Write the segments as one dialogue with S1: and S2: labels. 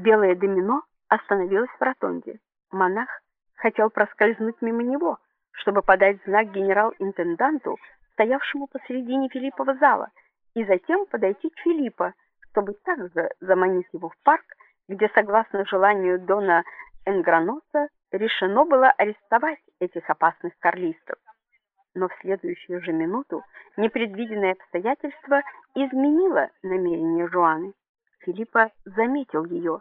S1: Белое домино остановилось в ротонде. Монах хотел проскользнуть мимо него, чтобы подать знак генерал-интенданту, стоявшему посредине Филиппова зала, и затем подойти к Филиппу, чтобы также заманить его в парк, где, согласно желанию дона Энграноса, решено было арестовать этих опасных карлистов. Но в следующую же минуту непредвиденное обстоятельство изменило намерение Жуаны. Филиппа заметил ее,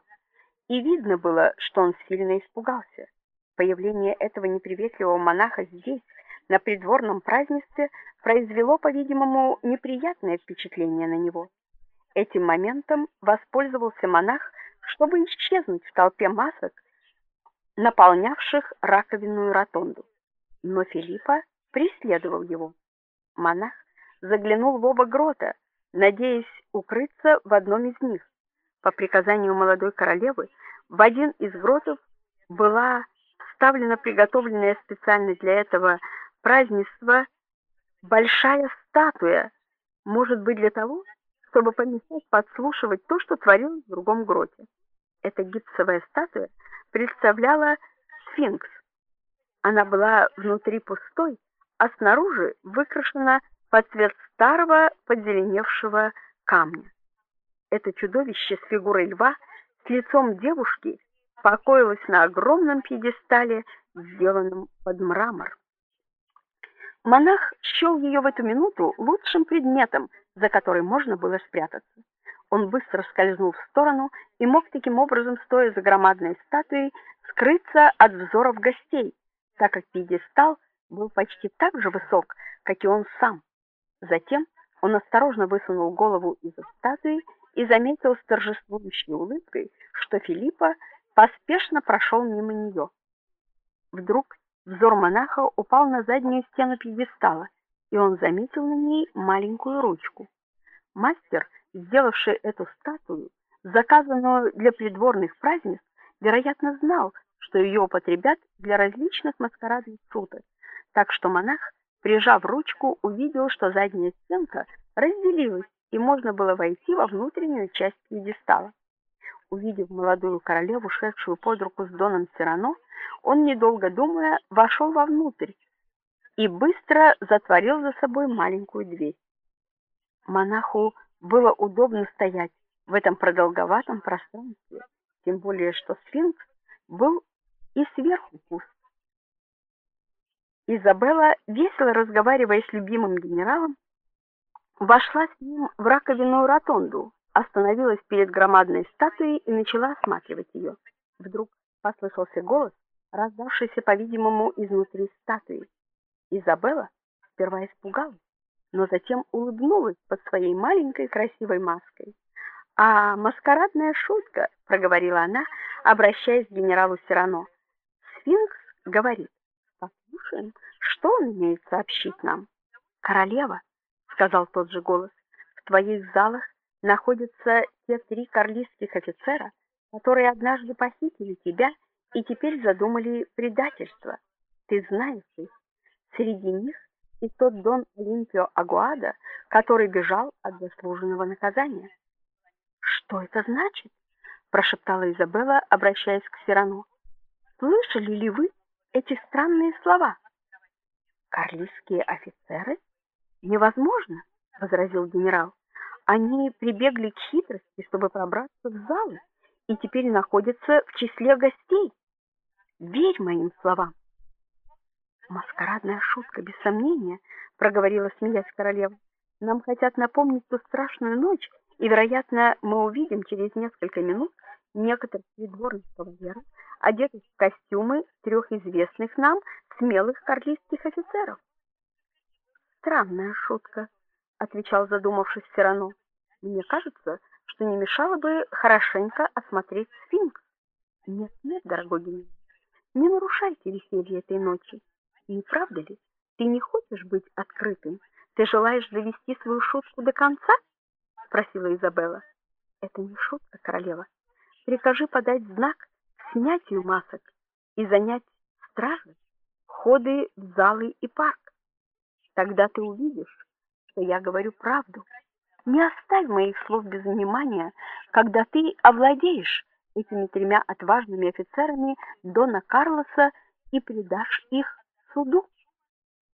S1: и видно было, что он сильно испугался. Появление этого неприветливого монаха здесь, на придворном празднестве, произвело, по-видимому, неприятное впечатление на него. Этим моментом воспользовался монах, чтобы исчезнуть в толпе масок, наполнявших раковинную ротонду. Но Филиппа преследовал его. Монах заглянул в оба грота, надеясь укрыться в одном из них. По приказанию молодой королевы в один из гротов была вставлена приготовленная специально для этого празднества большая статуя, может быть, для того, чтобы помешать подслушивать то, что творилось в другом гроте. Эта гипсовая статуя представляла сфинкс. Она была внутри пустой, а снаружи выкрашена под цвет старого подзеленевшего камня. Это чудовище с фигурой льва, с лицом девушки, покоилось на огромном пьедестале, сделанном под мрамор. Монах счел ее в эту минуту лучшим предметом, за который можно было спрятаться. Он быстро скользнул в сторону и мог таким образом, стоя за громадной статуей, скрыться от взоров гостей, так как пьедестал был почти так же высок, как и он сам. Затем он осторожно высунул голову из-за статуи и заметил с торжествующей улыбкой, что Филиппа поспешно прошел мимо нее. Вдруг взор монаха упал на заднюю стену пьедестала, и он заметил на ней маленькую ручку. Мастер, сделавший эту статую, заказанную для придворных празднеств, вероятно, знал, что ее употребят для различных маскарадных шуток. Так что монах, прижав ручку, увидел, что задняя стенка разделилась, и можно было войти во внутреннюю часть пьедестала. Увидев молодую королеву, шедшую под руку с доном Сирано, он недолго думая вошел вовнутрь и быстро затворил за собой маленькую дверь. Монаху было удобно стоять в этом продолговатом пространстве, тем более что сфинкс был и сверху пуст. Изабелла, весело разговаривая с любимым генералом, вошла с ним в раковинную ротонду, остановилась перед громадной статуей и начала осматривать ее. Вдруг послышался голос, раздавшийся, по-видимому, изнутри статуи. Изабелла сперва испугалась, но затем улыбнулась под своей маленькой красивой маской. "А маскарадная шутка", проговорила она, обращаясь к генералу Сирано. "Сфинкс говорит: Послушаем, что он имеет сообщить нам. Королева, сказал тот же голос. В твоих залах находятся те три карлистских офицера, которые однажды похитили тебя и теперь задумали предательство. Ты знаешь их. Среди них и тот Дон Олимпио Агуада, который бежал от заслуженного наказания. Что это значит? прошептала Изабелла, обращаясь к Сирану. Слышали ли вы эти странные слова. Карлистские офицеры? Невозможно, возразил генерал. Они прибегли к хитрости, чтобы пробраться в залы, и теперь находятся в числе гостей. Верь моим словам. Маскарадная шутка, без сомнения, проговорила смеясь королева. Нам хотят напомнить ту страшную ночь, и, вероятно, мы увидим через несколько минут некоторых придворных кавалеров, одетых в костюмы трех известных нам смелых карлистских офицеров. Странная шутка, отвечал задумавшись Сирано. Мне кажется, что не мешало бы хорошенько осмотреть сфинкс. Нет, нет, дорогой генерал. Не нарушайте веселье этой ночи. Не правда ли? Ты не хочешь быть открытым? Ты желаешь довести свою шутку до конца? спросила Изабелла. Это не шутка, королева. Прикажи подать знак снятию масок и занять стражи, ходы в залы и парк. Тогда ты увидишь, что я говорю правду. Не оставь моих слов без внимания, когда ты овладеешь этими тремя отважными офицерами дона Карлоса и предашь их суду?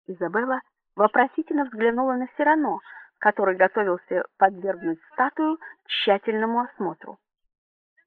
S1: Изабелла вопросительно взглянула на Сирано, который готовился подвергнуть статую тщательному осмотру.